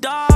dog.